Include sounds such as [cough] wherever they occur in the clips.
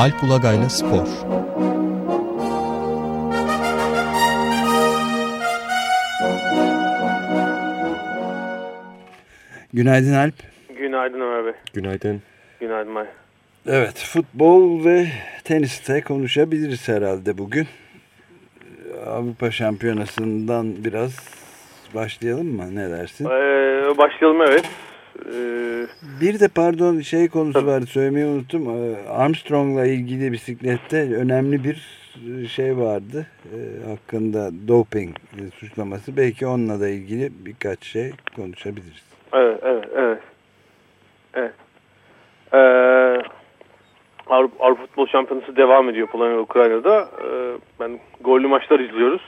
Alp Ulagay'la Spor Günaydın Alp. Günaydın Ömer Bey. Günaydın. Günaydın May. Evet futbol ve teniste konuşabiliriz herhalde bugün. Avrupa Şampiyonası'ndan biraz başlayalım mı? Ne dersin? Ee, başlayalım evet. Bir de pardon şey konusu vardı söylemeyi unuttum. Ee, Armstrong'la ilgili bisiklette önemli bir şey vardı. Ee, hakkında doping suçlaması. Belki onunla da ilgili birkaç şey konuşabiliriz. Evet, evet, evet. Evet. Ee, Avrupa, Avrupa Futbol Şampiyonası devam ediyor Polonya ve Ukrayna'da. Ee, ben gollü maçlar izliyoruz.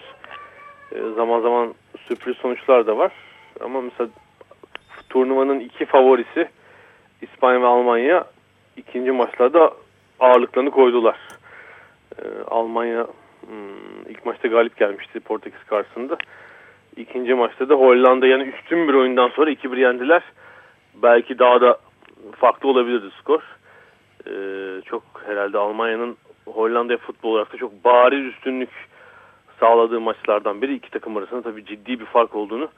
Ee, zaman zaman sürpriz sonuçlar da var. Ama mesela turnuvanın iki favorisi İspanya ve Almanya ikinci maçlarda ağırlıklarını koydular. Ee, Almanya hmm, ilk maçta galip gelmişti Portekiz karşısında. İkinci maçta da Hollanda yani üstün bir oyundan sonra 2-1 yendiler. Belki daha da farklı olabilirdi skor. Ee, çok herhalde Almanya'nın Hollanda'ya futbol olarak da çok bariz üstünlük sağladığı maçlardan biri. iki takım arasında tabii ciddi bir fark olduğunu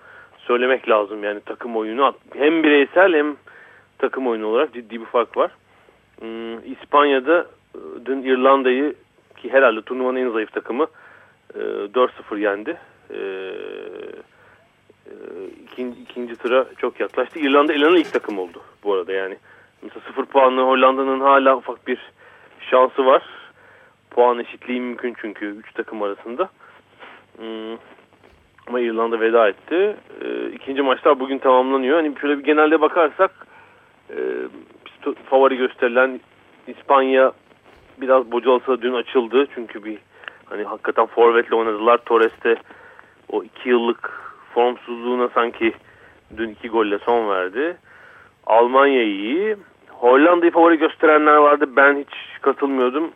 söylemek lazım. Yani takım oyunu hem bireysel hem takım oyunu olarak ciddi bir fark var. Hmm, İspanya'da e, dün İrlanda'yı ki herhalde turnuvanın en zayıf takımı 4-0 e, yendi. E, ikinci, ikinci tura çok yaklaştı. İrlanda İrlanda'nın ilk takım oldu bu arada yani. Mesela 0 puanlı Hollanda'nın hala ufak bir şansı var. Puan eşitliği mümkün çünkü 3 takım arasında. Ama İrlanda veda etti. E, ikinci maçlar bugün tamamlanıyor. Hani şöyle bir genelde bakarsak e, favori gösterilen İspanya biraz bocalasa dün açıldı. Çünkü bir hani hakikaten forvetle oynadılar. Torres'te o iki yıllık formsuzluğuna sanki dün iki golle son verdi. Almanya iyi. Hollanda'yı favori gösterenler vardı. Ben hiç katılmıyordum.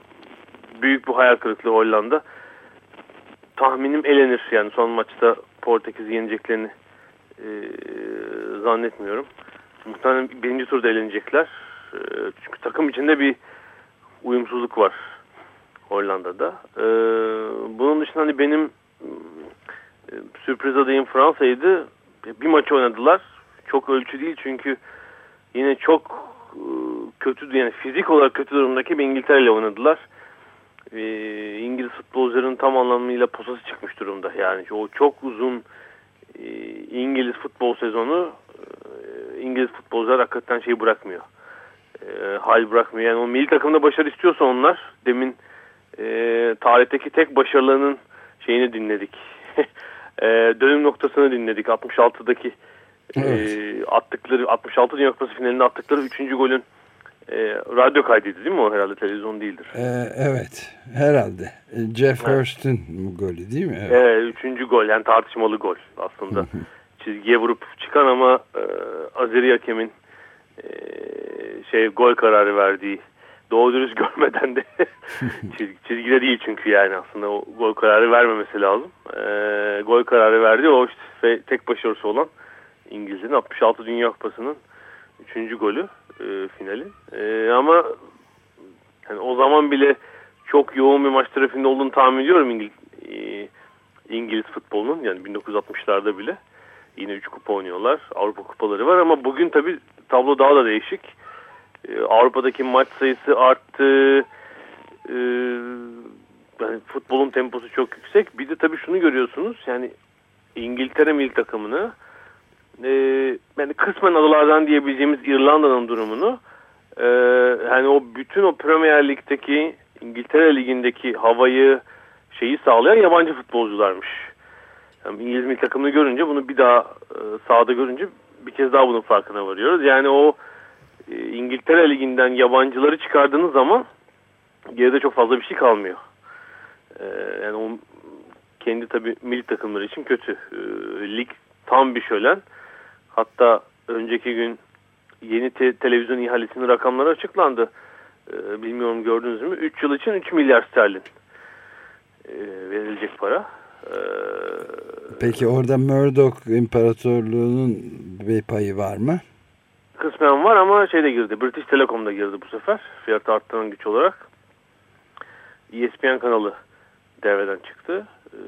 Büyük bir hayal kırıklığı Hollanda tahminim elenir. Yani son maçta Portekiz'i yeneceklerini e, zannetmiyorum. Muhtemelen birinci turda elenecekler. E, çünkü takım içinde bir uyumsuzluk var Hollanda'da. E, bunun dışında hani benim e, sürpriz adayım Fransa'ydı. Bir maç oynadılar. Çok ölçü değil çünkü yine çok e, kötü yani fizik olarak kötü durumdaki bir İngiltere ile oynadılar e, İngiliz futbolcuların tam anlamıyla posası çıkmış durumda. Yani o çok uzun e, İngiliz futbol sezonu e, İngiliz futbolcular hakikaten şey bırakmıyor. E, hal bırakmıyor. Yani o milli takımda başarı istiyorsa onlar demin e, tarihteki tek başarılarının şeyini dinledik. [laughs] e, dönüm noktasını dinledik. 66'daki evet. e, attıkları 66 Dünya Kupası finalinde attıkları 3. golün e, radyo kaydıydı değil mi o herhalde televizyon değildir. Ee, evet herhalde. E, Jeff evet. Hurst'un golü değil mi? Evet. evet üçüncü gol yani tartışmalı gol aslında. Çizgiye vurup çıkan ama e, Azeri hakemin e, şey gol kararı verdiği doğru dürüst [laughs] görmeden de [laughs] çizgi, çizgide değil çünkü yani aslında o gol kararı vermemesi lazım. E, gol kararı verdi o işte tek başarısı olan İngilizlerin 66 Dünya Kupası'nın üçüncü golü e, finali. E, ama yani o zaman bile çok yoğun bir maç trafiğinde olduğunu tahmin ediyorum İngiliz, e, İngiliz futbolunun. Yani 1960'larda bile. Yine 3 kupa oynuyorlar. Avrupa kupaları var ama bugün tabi tablo daha da değişik. E, Avrupa'daki maç sayısı arttı. E, yani futbolun temposu çok yüksek. Bir de tabi şunu görüyorsunuz. Yani İngiltere milli takımını e, yani kısmen adalardan diyebileceğimiz İrlanda'nın durumunu e, yani o bütün o Premier Lig'deki İngiltere Ligi'ndeki havayı şeyi sağlayan yabancı futbolcularmış. Yani İngiliz milli takımını görünce bunu bir daha e, sahada görünce bir kez daha bunun farkına varıyoruz. Yani o e, İngiltere Ligi'nden yabancıları çıkardığınız zaman geride çok fazla bir şey kalmıyor. E, yani o kendi tabii milli takımları için kötü. E, lig tam bir şölen. Hatta önceki gün yeni te televizyon ihalesinin rakamları açıklandı. Ee, bilmiyorum gördünüz mü? 3 yıl için 3 milyar sterlin ee, verilecek para. Ee, Peki orada Murdoch İmparatorluğu'nun bir payı var mı? Kısmen var ama şeyde girdi. British Telecom'da girdi bu sefer. Fiyatı arttıran güç olarak. ESPN kanalı devreden çıktı. E,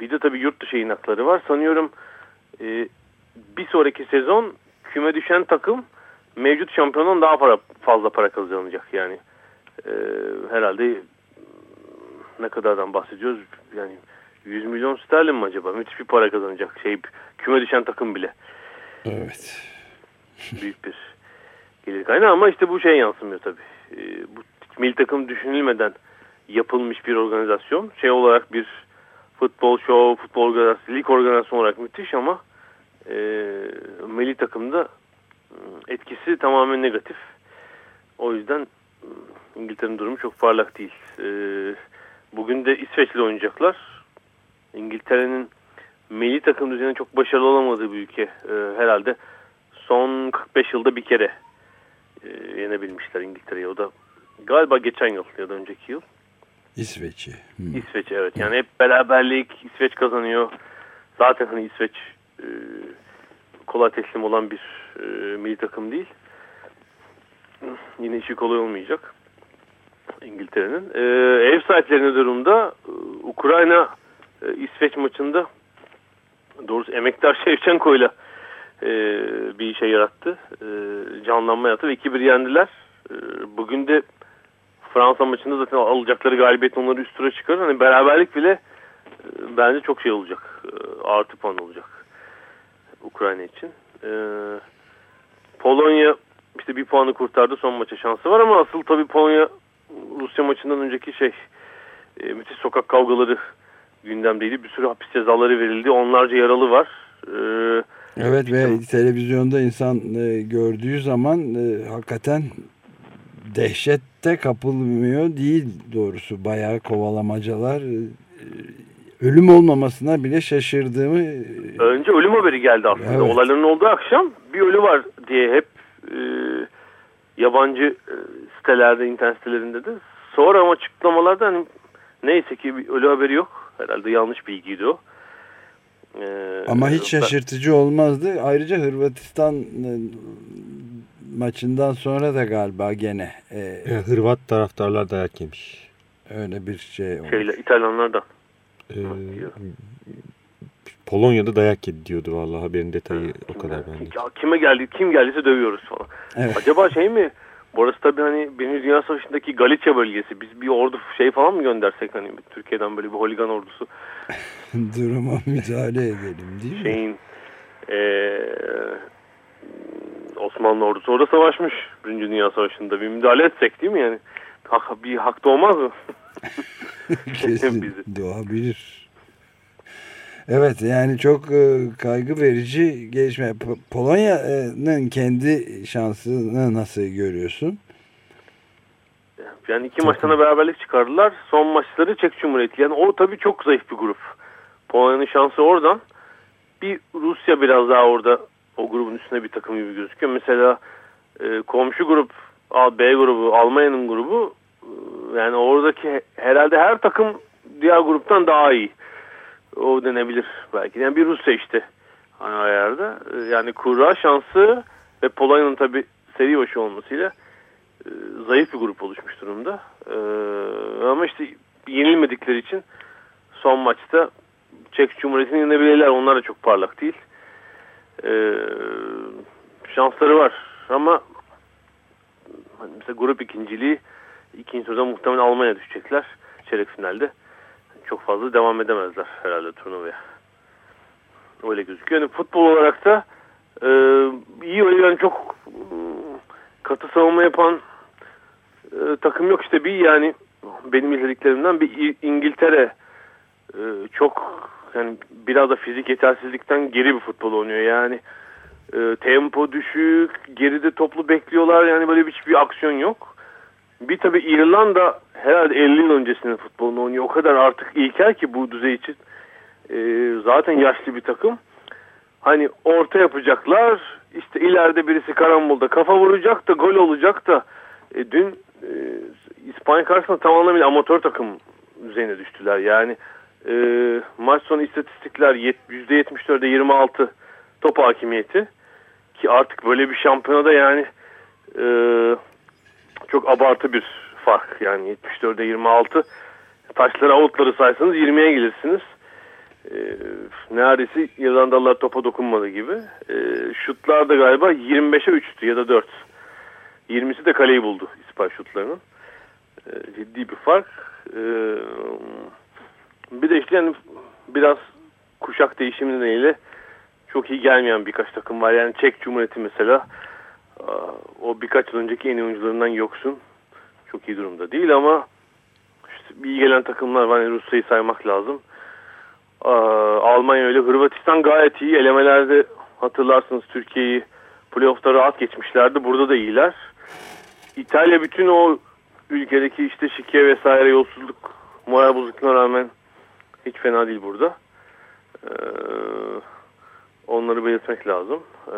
bir de tabii yurt dışı yayın var. Sanıyorum e, bir sonraki sezon küme düşen takım mevcut şampiyonun daha para, fazla para kazanacak yani. E, herhalde ne kadardan bahsediyoruz? Yani 100 milyon sterlin mi acaba? Müthiş bir para kazanacak şey küme düşen takım bile. Evet. Büyük bir gelir kaynağı ama işte bu şey yansımıyor tabii. E, bu milli takım düşünülmeden yapılmış bir organizasyon. Şey olarak bir futbol show, futbol organizasyonu, lig organizasyonu olarak müthiş ama e, milli takımda ıı, etkisi tamamen negatif. O yüzden ıı, İngiltere'nin durumu çok parlak değil. E, bugün de İsveç'le oynayacaklar. İngiltere'nin milli takım düzeninde çok başarılı olamadığı bir ülke. E, herhalde son 45 yılda bir kere e, yenebilmişler İngiltere'yi. O da galiba geçen yıl ya da önceki yıl. İsveç'i. Hmm. İsveç evet. Yani hep beraberlik İsveç kazanıyor. Zaten hani İsveç e, kolay teslim olan bir e, milli takım değil. Yine işi kolay olmayacak. İngiltere'nin. E, ev sahiplerine durumda e, Ukrayna e, İsveç maçında doğrusu emektar [laughs] Şevçenko ile bir şey yarattı. E, canlanma yarattı ve 2-1 yendiler. E, bugün de Fransa maçında zaten alacakları galibiyet onları üst tura çıkarır. Hani beraberlik bile e, bence çok şey olacak. Artı puan olacak. Ukrayna için. E, Polonya işte bir puanı kurtardı. Son maça şansı var ama asıl tabii Polonya Rusya maçından önceki şey e, müthiş sokak kavgaları gündemdeydi. Bir sürü hapis cezaları verildi. Onlarca yaralı var. E, evet ve televizyonda insan e, gördüğü zaman e, hakikaten dehşette kapılmıyor değil doğrusu. Bayağı kovalamacalar e, ölüm olmamasına bile şaşırdığımı e, önce ölüm haberi geldi aslında. Evet. Olayların olduğu akşam bir ölü var diye hep e, yabancı e, sitelerde, internet sitelerinde de. Sonra ama açıklamalarda hani neyse ki bir ölü haberi yok. Herhalde yanlış bilgiydi o. Ee, Ama hiç şaşırtıcı olmazdı. Ayrıca Hırvatistan e, maçından sonra da galiba gene. E, e, Hırvat taraftarlar dayak yemiş. Öyle bir şey olmuş. Şeyle, İtalyanlar da. E, Polonya'da dayak yedi diyordu vallahi haberin detayı evet, o kadar bende. Ya, kime geldi, kim geldiyse dövüyoruz falan. Evet. Acaba şey mi? Burası tabii hani Birinci Dünya Savaşı'ndaki Galicia bölgesi. Biz bir ordu şey falan mı göndersek hani Türkiye'den böyle bir holigan ordusu. [laughs] Duruma müdahale edelim değil mi? Şeyin ee, Osmanlı ordusu orada savaşmış Birinci Dünya Savaşı'nda. Bir müdahale etsek değil mi yani? Hak, bir hak doğmaz mı? [laughs] [laughs] Kesin doğabilir. Evet yani çok e, kaygı verici gelişme. Polonya'nın kendi şansını nasıl görüyorsun? Yani iki çok maçtan beraberlik çıkardılar. Son maçları Çek Cumhuriyeti. Yani o tabii çok zayıf bir grup. Polonya'nın şansı oradan. Bir Rusya biraz daha orada o grubun üstüne bir takım gibi gözüküyor. Mesela e, komşu grup B grubu Almanya'nın grubu yani oradaki herhalde her takım diğer gruptan daha iyi. O denebilir belki. Yani bir Rusya işte hani ayarda. E, yani kura şansı ve Polonya'nın tabi seri başı olmasıyla e, zayıf bir grup oluşmuş durumda. E, ama işte yenilmedikleri için son maçta Çek Cumhuriyeti'ni yenebilirler. Onlar da çok parlak değil e, şansları var. Ama hani mesela grup ikinciliği ikinci turda muhtemelen Almanya düşecekler çeyrek finalde. Çok fazla devam edemezler herhalde turnuvaya. Öyle gözüküyor. Yani futbol olarak da e, iyi öyle çok e, katı savunma yapan e, takım yok işte bir yani benim izlediklerimden bir İngiltere e, çok yani biraz da fizik yetersizlikten geri bir futbol oynuyor. Yani e, tempo düşük, geride toplu bekliyorlar. Yani böyle hiçbir aksiyon yok. Bir tabi İrlanda herhalde 50 yıl öncesinin futbolunu oynuyor. O kadar artık ilkel ki bu düzey için. E, zaten yaşlı bir takım. Hani orta yapacaklar. İşte ileride birisi karambolda kafa vuracak da gol olacak da. E, dün e, İspanya karşısında tamamen amatör takım düzeyine düştüler. Yani e, maç sonu istatistikler %74'e 26 top hakimiyeti. Ki artık böyle bir şampiyonada yani e, çok abartı bir fark. Yani 74'e 26 taşları avutları saysanız 20'ye gelirsiniz. E, neredeyse İrlandalılar topa dokunmadı gibi. E, şutlar da galiba 25'e 3'tü ya da 4. 20'si de kaleyi buldu İspanya şutlarının. E, ciddi bir fark. E, bir de işte yani biraz kuşak değişimi nedeniyle çok iyi gelmeyen birkaç takım var. Yani Çek Cumhuriyeti mesela o birkaç yıl önceki en iyi oyuncularından yoksun. Çok iyi durumda değil ama işte iyi gelen takımlar var. Yani Rusya'yı saymak lazım. Almanya öyle. Hırvatistan gayet iyi. Elemelerde hatırlarsınız Türkiye'yi playoff'ta rahat geçmişlerdi. Burada da iyiler. İtalya bütün o ülkedeki işte şike vesaire yolsuzluk moral bozukluğuna rağmen hiç fena değil burada. Ee, onları belirtmek lazım. Ee,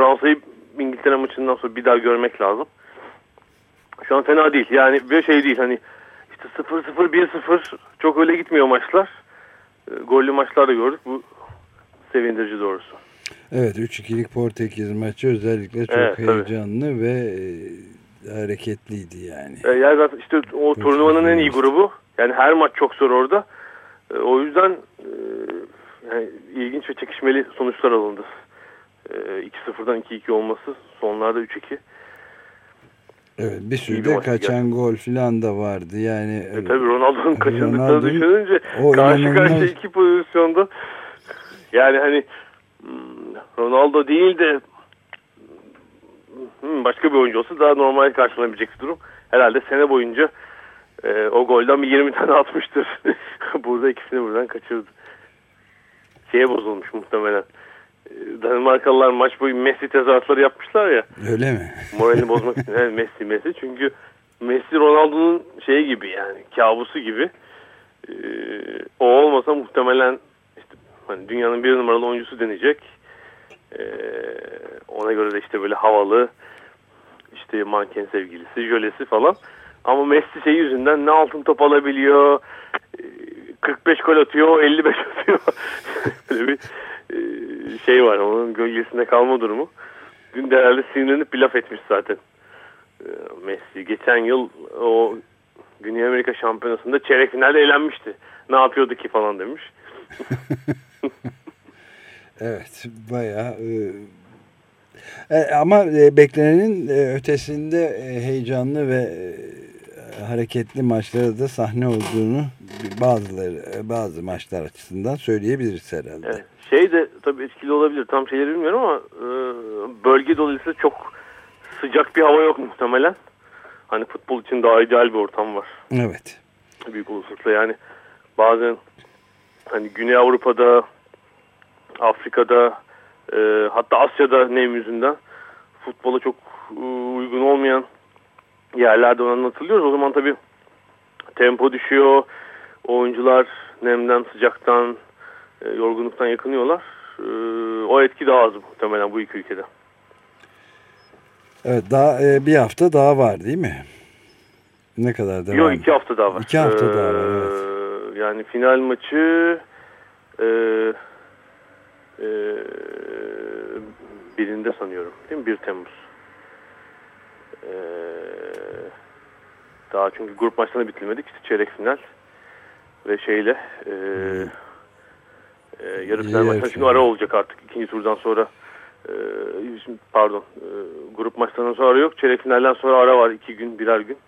Fransa'yı İngiltere maçından sonra bir daha görmek lazım. Şu an fena değil. Yani bir şey değil. Hani işte 0-0, 1-0 çok öyle gitmiyor maçlar. E, gollü maçlar da gördük. Bu sevindirici doğrusu. Evet 3-2'lik Portekiz maçı özellikle çok evet, heyecanlı tabii. ve e, hareketliydi yani. E, yani zaten işte o çok turnuvanın en iyi grubu. Yani her maç çok zor orada. E, o yüzden e, yani ilginç ve çekişmeli sonuçlar alındı. E, 2-0'dan 2-2 olması sonlarda 3-2. Evet bir sürü de kaçan geldi. gol falan da vardı yani. E, tabii Ronaldo'nun kaçırdıklarını düşününce karşı inanılmaz... karşıya iki pozisyonda yani hani hmm, Ronaldo değil de hmm, başka bir oyuncu olsa daha normal karşılanabilecek bir durum. Herhalde sene boyunca e, o golden bir 20 tane [laughs] atmıştır. Burada ikisini buradan kaçırdı. Şeye bozulmuş muhtemelen. Danimarkalılar maç boyu Messi tezahüratları yapmışlar ya. Öyle mi? Moralini [laughs] bozmak için. Yani Messi Messi çünkü Messi Ronaldo'nun şeyi gibi yani kabusu gibi. Ee, o olmasa muhtemelen işte hani dünyanın bir numaralı oyuncusu denecek. Ee, ona göre de işte böyle havalı işte manken sevgilisi, jölesi falan. Ama Messi şey yüzünden ne altın top alabiliyor, 45 gol atıyor, 55 atıyor. [laughs] böyle bir şey var onun gölgesinde kalma durumu. Dün de herhalde sinirlenip bir laf etmiş zaten. Ee, Messi geçen yıl o Güney Amerika Şampiyonası'nda çeyrek finalde eğlenmişti. Ne yapıyordu ki falan demiş. [laughs] evet bayağı e, e ama e, beklenenin e, ötesinde e, heyecanlı ve e, hareketli maçlara da sahne olduğunu bazıları bazı maçlar açısından söyleyebiliriz herhalde. Evet. Şey de tabii etkili olabilir. Tam şeyleri bilmiyorum ama e, bölge dolayısıyla çok sıcak bir hava yok muhtemelen. Hani futbol için daha ideal bir ortam var. Evet. Büyük olasılıkla yani bazen hani Güney Avrupa'da, Afrika'da, e, hatta Asya'da nem yüzünden futbola çok e, uygun olmayan yerlerde anlatılıyoruz. O zaman tabii tempo düşüyor. Oyuncular nemden, sıcaktan, e, yorgunluktan yakınıyorlar. E, o etki daha az muhtemelen bu iki ülkede. Evet daha e, bir hafta daha var değil mi? Ne kadar devam? Yok iki hafta daha var. İki hafta ee, daha var evet. Yani final maçı e, e, birinde sanıyorum değil mi? 1 Temmuz. E, daha çünkü grup maçlarına bitirmedik. İşte çeyrek final ve şeyle e, e, yarı final maçları çünkü ara olacak artık ikinci turdan sonra. E, pardon e, grup maçlarından sonra ara yok. Çeyrek finalden sonra ara var. iki gün birer gün.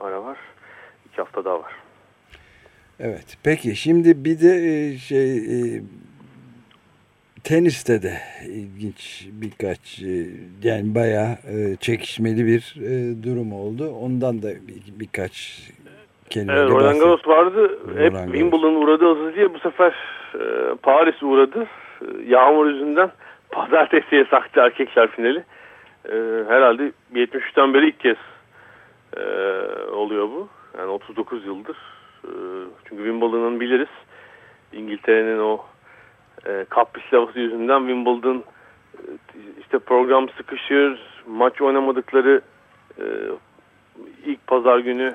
Ara var. iki hafta daha var. Evet. Peki şimdi bir de e, şey e, teniste de ilginç birkaç e, yani bayağı çekişmeli bir durum oldu. Ondan da bir, birkaç kelimeyle evet, Roland Garros vardı. Hep Wimbledon uğradı azız diye bu sefer e, Paris uğradı. E, yağmur yüzünden pazartesiye saktı erkekler finali. E, herhalde 73'ten beri ilk kez e, oluyor bu. Yani 39 yıldır. E, çünkü Wimbledon'ın biliriz. İngiltere'nin o e, kapris lavası yüzünden Wimbledon e, işte program sıkışır, maç oynamadıkları e, ilk pazar günü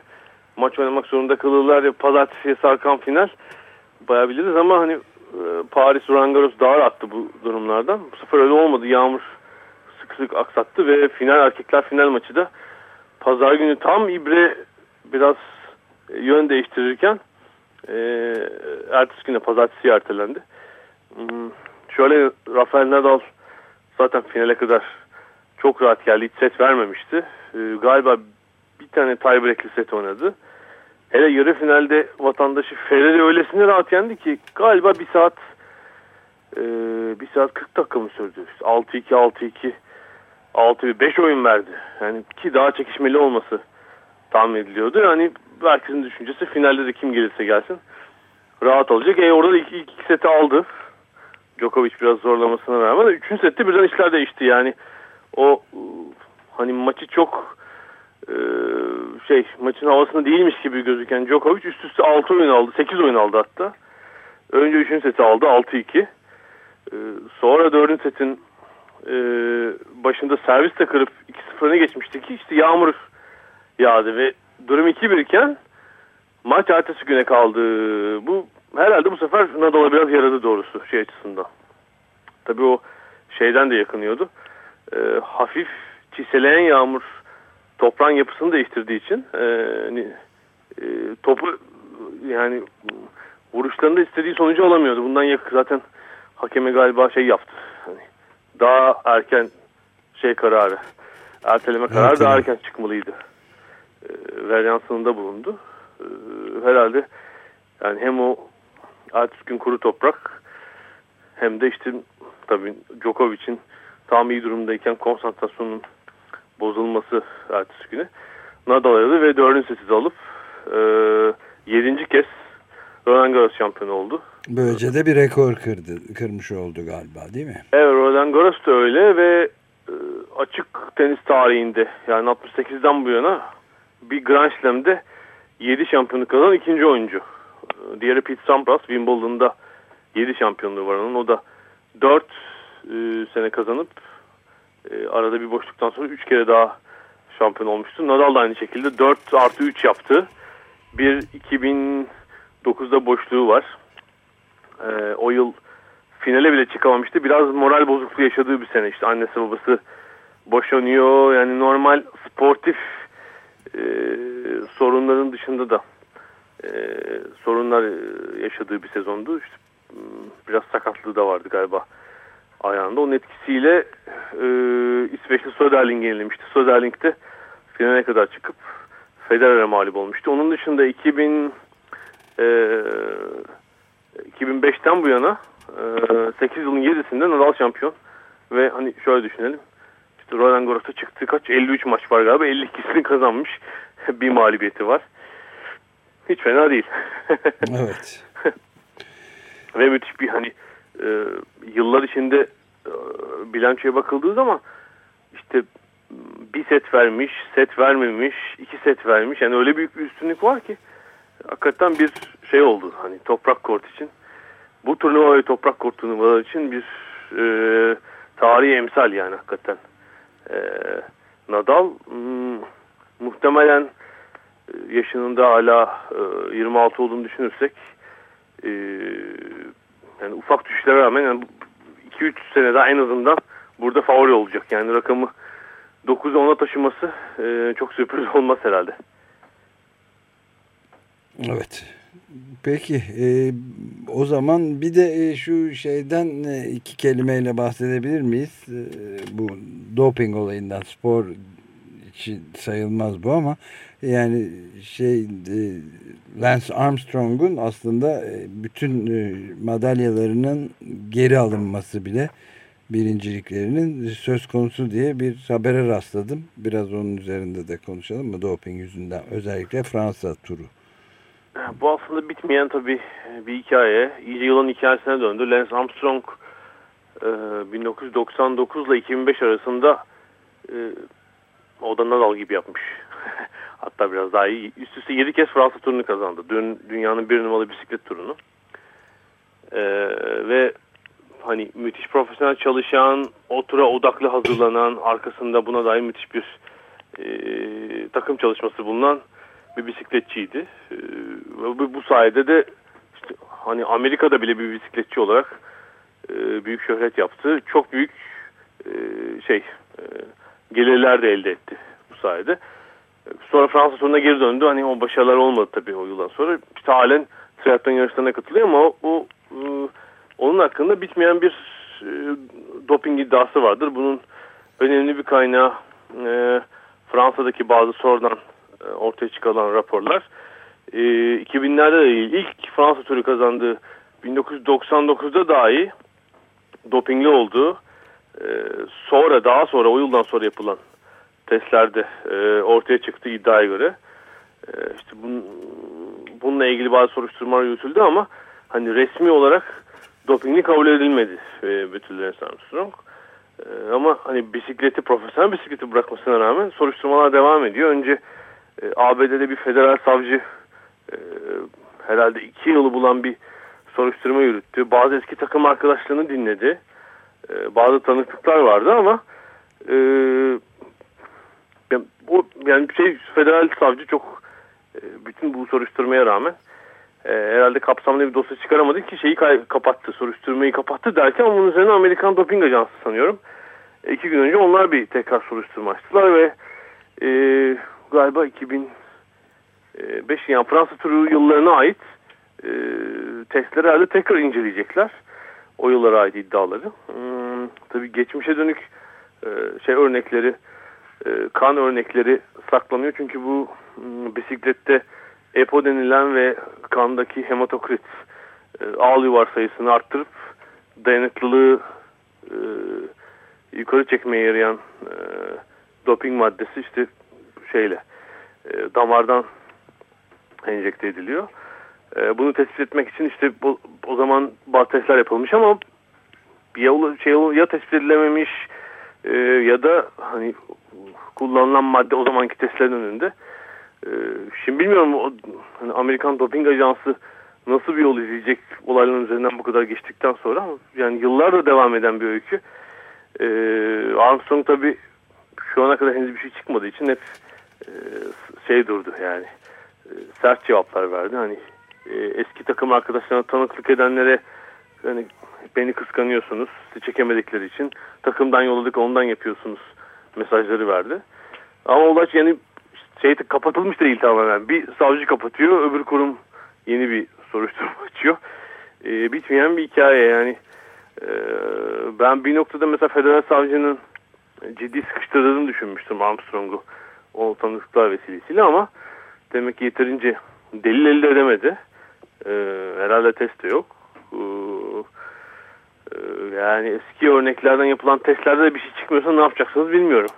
maç oynamak zorunda kalırlar ya pazartesiye sarkan final bayağı biliriz ama hani e, Paris Roland Garros daha rahattı bu durumlardan. Bu sefer öyle olmadı. Yağmur sık sık aksattı ve final erkekler final maçı da pazar günü tam İbre biraz e, yön değiştirirken e, ertesi güne pazartesi ertelendi. Hmm, şöyle Rafael Nadal zaten finale kadar çok rahat geldi. Hiç set vermemişti. E, galiba bir tane tiebreak'li set oynadı. Hele yarı finalde vatandaşı Ferreri öylesine rahat yendi ki galiba bir saat e, bir saat 40 dakika mı sürdü? 6-2 6-2 6-5 oyun verdi. Yani ki daha çekişmeli olması tahmin ediliyordu. Yani herkesin düşüncesi finalde de kim gelirse gelsin rahat olacak. E orada da ilk, ilk seti aldı. Djokovic biraz zorlamasına rağmen. Üçüncü sette birden işler değişti. Yani o hani maçı çok e, şey maçın havasında değilmiş gibi gözüken Djokovic üst üste 6 oyun aldı. 8 oyun aldı hatta. Önce 3. seti aldı 6-2. E, sonra 4. setin e, başında servis de kırıp 2-0 öne geçmişti ki işte yağmur yağdı ve durum 2-1 iken maç ertesi güne kaldı. Bu herhalde bu sefer Nadal'a biraz yaradı doğrusu şey açısından. Tabii o şeyden de yakınıyordu. E, hafif çiseleyen yağmur toprağın yapısını değiştirdiği için e, e, topu yani vuruşlarında istediği sonucu alamıyordu. Bundan yakın zaten hakeme galiba şey yaptı. Hani daha erken şey kararı erteleme kararı Erteleme. daha erken çıkmalıydı. E, varyansında bulundu. E, herhalde yani hem o ertesi gün kuru toprak hem de işte tabii Djokovic'in tam iyi durumdayken konsantrasyonun bozulması ertesi günü Nadal aradı ve dördüncü seti alıp e, yedinci kez Roland Garros şampiyonu oldu. Böylece de bir rekor kırdı, kırmış oldu galiba değil mi? Evet Roland Garros da öyle ve e, açık tenis tarihinde yani 68'den bu yana bir Grand Slam'de 7 şampiyonluk kazanan ikinci oyuncu. Diğeri Pete Sampras Wimbledon'da 7 şampiyonluğu var onun. O da 4 e, sene kazanıp e, arada bir boşluktan sonra 3 kere daha şampiyon olmuştu. Nadal da aynı şekilde 4 artı 3 yaptı. Bir 2009'da boşluğu var. E, o yıl finale bile çıkamamıştı. Biraz moral bozukluğu yaşadığı bir sene işte annesi babası boşanıyor. Yani normal sportif e, sorunların dışında da e, sorunlar e, yaşadığı bir sezondu. İşte, m, biraz sakatlığı da vardı galiba ayağında. Onun etkisiyle e, İsveçli Söderling'i yenilemişti. Söderling de finale kadar çıkıp Federer'e mağlup olmuştu. Onun dışında 2000 e, 2005'ten bu yana e, 8 yılın 7'sinde Nadal şampiyon. Ve hani şöyle düşünelim. İşte Roland Garros'a çıktı kaç? 53 maç var galiba. 52'sini kazanmış. [laughs] bir mağlubiyeti var. Hiç fena değil. [laughs] Evet. [laughs] Ve müthiş bir hani e, yıllar içinde e, bilançoya bakıldığı zaman işte bir set vermiş, set vermemiş, iki set vermiş. Yani öyle büyük bir üstünlük var ki hakikaten bir şey oldu hani toprak kort için. Bu turnuva ve toprak kort turnuvalar için bir e, tarihi emsal yani hakikaten. E, Nadal hmm, muhtemelen yaşının da hala e, 26 olduğunu düşünürsek e, yani ufak düşüşlere rağmen yani 2-3 sene daha en azından burada favori olacak. Yani rakamı 9'a 10'a taşıması e, çok sürpriz [laughs] olmaz herhalde. Evet. Peki e, o zaman bir de e, şu şeyden e, iki kelimeyle bahsedebilir miyiz? E, bu doping olayından spor için sayılmaz bu ama yani şey e, Lance Armstrong'un aslında e, bütün e, madalyalarının geri alınması bile birinciliklerinin söz konusu diye bir habere rastladım. Biraz onun üzerinde de konuşalım mı doping yüzünden özellikle Fransa turu. Bu aslında bitmeyen tabii bir hikaye. İyice yılın hikayesine döndü. Lance Armstrong e, 1999 ile 2005 arasında e, o da Nadal gibi yapmış. [laughs] Hatta biraz daha iyi. Üst üste 7 kez Fransa turunu kazandı. Dün dünyanın bir numaralı bisiklet turunu. E, ve hani müthiş profesyonel çalışan, o tura odaklı hazırlanan, arkasında buna dair müthiş bir e, takım çalışması bulunan bir bisikletçiydi. Ee, ve bu sayede de işte hani Amerika'da bile bir bisikletçi olarak e, büyük şöhret yaptı. Çok büyük e, şey e, gelirler de elde etti bu sayede. Sonra Fransa turuna geri döndü. Hani o başarılar olmadı tabii o yıldan sonra. İşte halen triatlon yarışlarına katılıyor ama o, e, onun hakkında bitmeyen bir e, doping iddiası vardır. Bunun önemli bir kaynağı e, Fransa'daki bazı sonradan e, ortaya çıkan raporlar. E, 2000'lerde de ilk Fransa turu kazandığı 1999'da dahi dopingli olduğu sonra daha sonra o yıldan sonra yapılan testlerde e, ortaya çıktı iddiaya göre. E, işte bun, bununla ilgili bazı soruşturmalar yürütüldü ama hani resmi olarak dopingli kabul edilmedi e, Betül Armstrong. E, ama hani bisikleti, profesyonel bisikleti bırakmasına rağmen soruşturmalar devam ediyor. Önce e, ABD'de bir federal savcı e, herhalde iki yılı bulan bir soruşturma yürüttü. Bazı eski takım arkadaşlarını dinledi. E, bazı tanıklıklar vardı ama e, yani, şey federal savcı çok e, bütün bu soruşturmaya rağmen e, herhalde kapsamlı bir dosya çıkaramadı ki şeyi kapattı, soruşturmayı kapattı derken bunun üzerine Amerikan Doping Ajansı sanıyorum. E, iki gün önce onlar bir tekrar soruşturma açtılar ve e, galiba 2005 yani Fransa turu yıllarına ait e, testleri herhalde tekrar inceleyecekler. O yıllara ait iddiaları. Hmm, tabii geçmişe dönük e, şey örnekleri, e, kan örnekleri saklanıyor. Çünkü bu hmm, bisiklette EPO denilen ve kandaki hematokrit e, ağıl yuvar sayısını arttırıp dayanıklılığı e, yukarı çekmeye yarayan e, doping maddesi işte şeyle e, damardan enjekte ediliyor. E, bunu tespit etmek için işte bu, o zaman bazı testler yapılmış ama ya, şey, ya tespit edilememiş e, ya da hani kullanılan madde o zamanki testlerin önünde. E, şimdi bilmiyorum o, hani Amerikan Doping Ajansı nasıl bir yol izleyecek olayların üzerinden bu kadar geçtikten sonra yani yıllardır devam eden bir öykü. E, Armstrong tabi şu ana kadar henüz bir şey çıkmadığı için hep e, şey durdu yani e, sert cevaplar verdi. Hani e, eski takım arkadaşlarına tanıklık edenlere hani beni kıskanıyorsunuz sizi çekemedikleri için takımdan yolladık ondan yapıyorsunuz mesajları verdi. Ama olay yani şey kapatılmış değil tamamen. Bir savcı kapatıyor öbür kurum yeni bir soruşturma [laughs] açıyor. E, bitmeyen bir hikaye yani. E, ben bir noktada mesela federal savcının ciddi sıkıştırdığını düşünmüştüm Armstrong'u o tanıklıklar vesilesiyle ama demek ki yeterince delil elde edemedi. E, herhalde test de yok. E, yani eski örneklerden yapılan testlerde de bir şey çıkmıyorsa ne yapacaksınız bilmiyorum.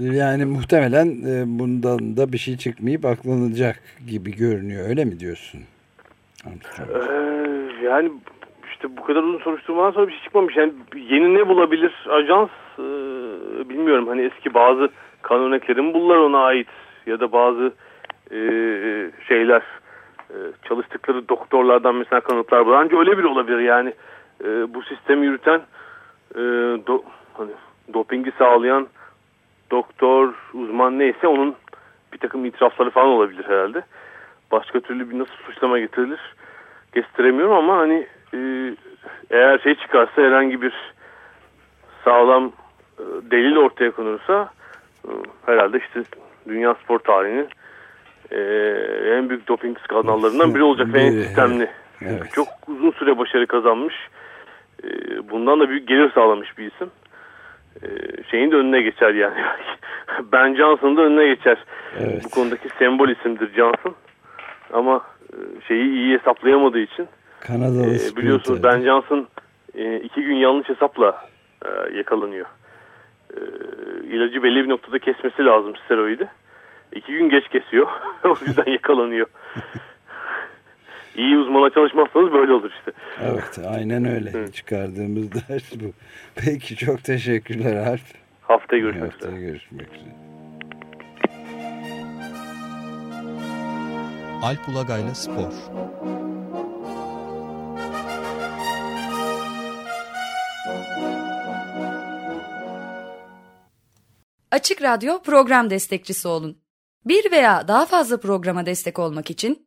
Yani muhtemelen e, bundan da bir şey çıkmayıp aklanacak gibi görünüyor. Öyle mi diyorsun? Ee, yani işte bu kadar uzun soruşturmadan sonra bir şey çıkmamış. Yani yeni ne bulabilir ajans e, bilmiyorum. Hani eski bazı kan örnekleri mi bulurlar ona ait ya da bazı e, şeyler e, çalıştıkları doktorlardan mesela kanıtlar bulur. Ancak öyle bir olabilir yani e, bu sistemi yürüten e, do, hani dopingi sağlayan doktor, uzman neyse onun bir takım itirafları falan olabilir herhalde. Başka türlü bir nasıl suçlama getirilir gestiremiyorum ama hani e, eğer şey çıkarsa herhangi bir sağlam e, delil ortaya konursa e, herhalde işte dünya spor tarihinin e, en büyük doping skandallarından biri olacak ve en sistemli. Evet. Çok uzun süre başarı kazanmış. E, bundan da büyük gelir sağlamış bir isim. E, şeyin de önüne geçer yani. [laughs] ben Johnson'ın da önüne geçer. Evet. Bu konudaki sembol isimdir Johnson. Ama e, şeyi iyi hesaplayamadığı için Kanadalı e, biliyorsunuz Ben Johnson e, iki gün yanlış hesapla e, yakalanıyor. E, ilacı belli bir noktada kesmesi lazım steroidi. İki gün geç kesiyor. [laughs] o yüzden yakalanıyor. [laughs] İyi uzmana çalışmazsanız böyle olur işte. Evet aynen öyle. Hı. Çıkardığımız ders [laughs] bu. Peki çok teşekkürler Alp. Haftaya görüşmek Haftaya üzere. görüşmek üzere. Alp Ulagay'la Spor Açık Radyo program destekçisi olun. Bir veya daha fazla programa destek olmak için